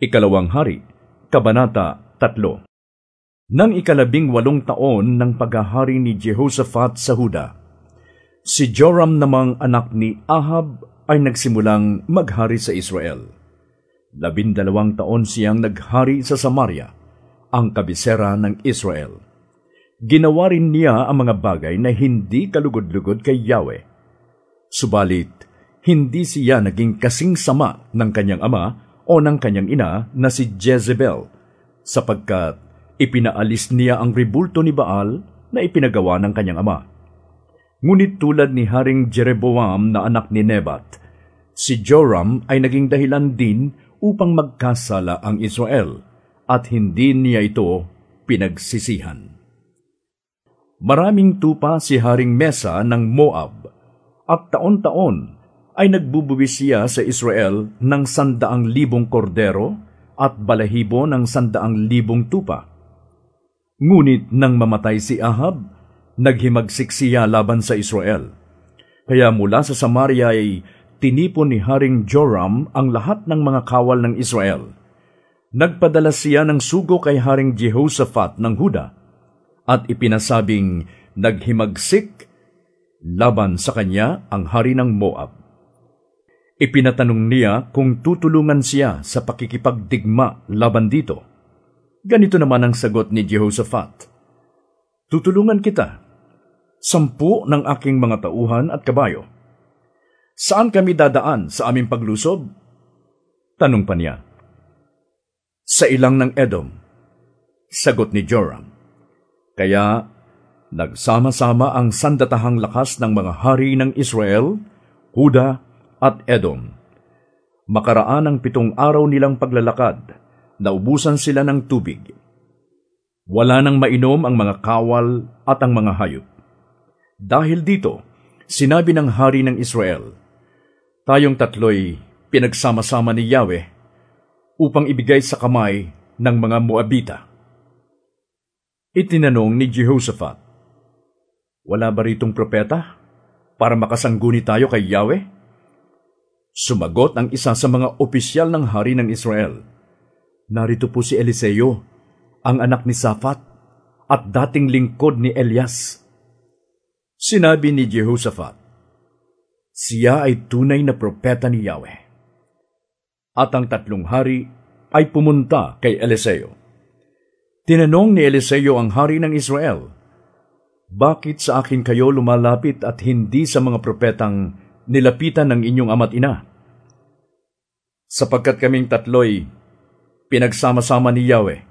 Ikalawang Hari, Kabanata 3 Nang ikalabing walong taon ng paghahari ni Jehoshaphat sa Huda, si Joram namang anak ni Ahab ay nagsimulang maghari sa Israel. Labindalawang taon siyang naghari sa Samaria, ang kabisera ng Israel. Ginawa rin niya ang mga bagay na hindi kalugod-lugod kay Yahweh. Subalit, hindi siya naging kasing sama ng kanyang ama o ng kanyang ina na si Jezebel, sapagkat ipinaalis niya ang ribulto ni Baal na ipinagawa ng kanyang ama. Ngunit tulad ni Haring Jeroboam na anak ni Nebat, si Joram ay naging dahilan din upang magkasala ang Israel at hindi niya ito pinagsisihan. Maraming tupa si Haring Mesa ng Moab at taon-taon ay nagbubuwis siya sa Israel ng sandaang libong kordero at balahibo ng sandaang libong tupa Ngunit nang mamatay si Ahab, naghimagsik siya laban sa Israel. Kaya mula sa Samaria ay tinipon ni Haring Joram ang lahat ng mga kawal ng Israel. Nagpadala siya ng sugo kay Haring Jehoshaphat ng Huda at ipinasabing naghimagsik laban sa kanya ang hari ng Moab. Ipinatanong niya kung tutulungan siya sa pakikipagdigma laban dito. Ganito naman ang sagot ni Jehoshaphat. Tutulungan kita. Sampu ng aking mga tauhan at kabayo. Saan kami dadaan sa aming paglusob? Tanong pa niya. Sa ilang ng Edom. Sagot ni Joram. Kaya nagsama-sama ang sandatahang lakas ng mga hari ng Israel, Huda at Edom. Makaraan ang pitong araw nilang paglalakad naubusan sila ng tubig. Wala nang mainom ang mga kawal at ang mga hayop. Dahil dito, sinabi ng hari ng Israel, Tayong tatlo'y pinagsama-sama ni Yahweh upang ibigay sa kamay ng mga Moabita. Itinanong ni Jehoshaphat, Wala ba ritong propeta para makasangguni tayo kay Yahweh? Sumagot ang isa sa mga opisyal ng hari ng Israel, Narito po si Eliseo, ang anak ni Safat, at dating lingkod ni Elias. Sinabi ni Jehoshaphat, siya ay tunay na propeta ni Yahweh. At ang tatlong hari ay pumunta kay Eliseo. Tinanong ni Eliseo ang hari ng Israel, Bakit sa akin kayo lumalapit at hindi sa mga propetang nilapitan ng inyong ama't ina? Sapagkat kaming tatlo'y pinagsama-sama ni Yahweh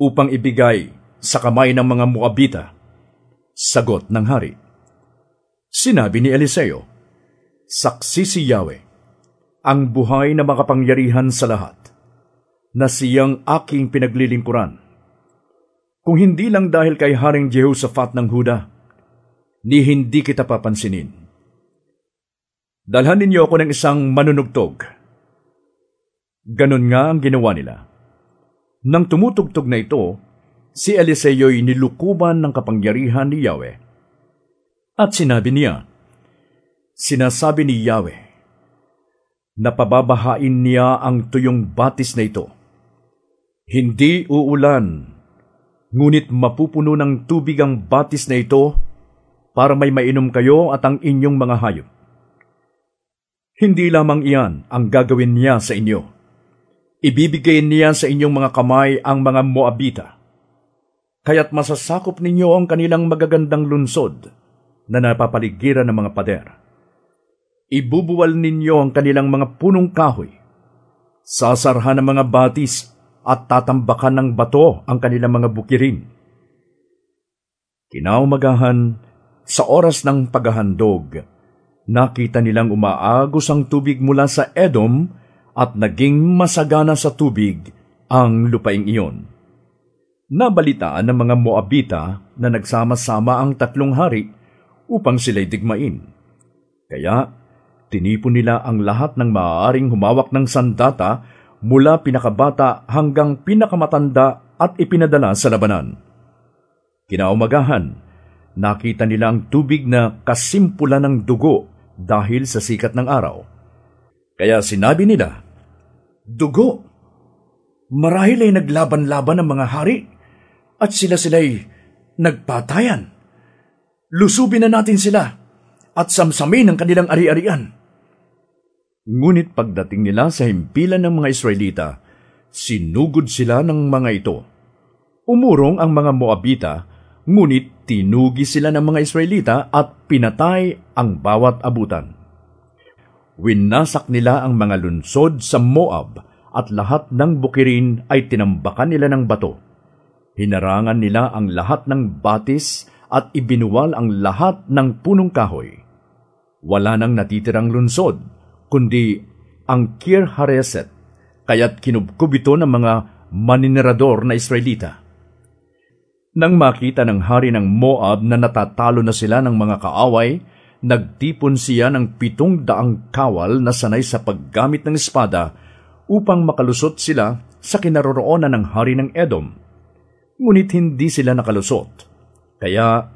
upang ibigay sa kamay ng mga Moabita. Sagot ng hari. Sinabi ni Eliseo, Saksi si Yahweh, ang buhay na makapangyarihan sa lahat, na siyang aking pinaglilingkuran. Kung hindi lang dahil kay Haring Jehoshaphat ng Huda, ni hindi kita papansinin. Dalhan ninyo ako ng isang manunugtog. Ganon nga ang ginawa nila. Nang tumutugtog na ito, si Eliseo'y nilukuban ng kapangyarihan ni Yahweh. At sinabi niya, Sinasabi ni Yahweh, Napababahain niya ang tuyong batis na ito. Hindi uulan, ngunit mapupuno ng tubig ang batis na ito para may mainom kayo at ang inyong mga hayop. Hindi lamang iyan ang gagawin niya sa inyo Ibibigay niya sa inyong mga kamay ang mga Moabita. Kaya't masasakop ninyo ang kanilang magagandang lunsod na napapaligiran ng mga pader. Ibubuwal ninyo ang kanilang mga punong kahoy. Sasarhan ng mga batis at tatambakan ng bato ang kanilang mga bukirin. Kinaumagahan, sa oras ng paghahandog, nakita nilang umaagos ang tubig mula sa Edom at naging masagana sa tubig ang lupaing iyon. Nabalitaan ng mga Moabita na nagsama-sama ang tatlong hari upang sila'y digmain. Kaya, tinipon nila ang lahat ng maaaring humawak ng sandata mula pinakabata hanggang pinakamatanda at ipinadala sa labanan. Kinaumagahan, nakita nila ang tubig na kasimpulan ng dugo dahil sa sikat ng araw. Kaya sinabi nila, Dugo! Marahil ay naglaban-laban ng mga hari at sila sila'y nagpatayan. Lusubin na natin sila at samsamin ang kanilang ari-arian. Ngunit pagdating nila sa himpilan ng mga Israelita, sinugod sila ng mga ito. Umurong ang mga Moabita, ngunit tinugi sila ng mga Israelita at pinatay ang bawat abutan. Winasak nila ang mga lunsod sa Moab at lahat ng bukirin ay tinambakan nila ng bato. Hinarangan nila ang lahat ng batis at ibinuwal ang lahat ng punong kahoy. Wala nang natitirang lunsod, kundi ang Kir Hareset, kaya't kinubkub ito ng mga maninerador na Israelita. Nang makita ng hari ng Moab na natatalo na sila ng mga kaaway, nagtipon siya ng pitong daang kawal na sanay sa paggamit ng espada upang makalusot sila sa kinaroroonan ng hari ng Edom. Ngunit hindi sila nakalusot. Kaya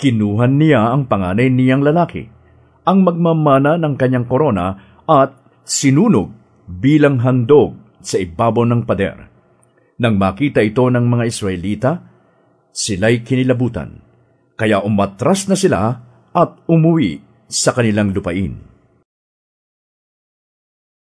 kinuhan niya ang panganay niyang lalaki, ang magmamana ng kanyang korona at sinunog bilang handog sa ibabaw ng pader. Nang makita ito ng mga Israelita, sila'y kinilabutan, kaya umatras na sila at umuwi sa kanilang lupain.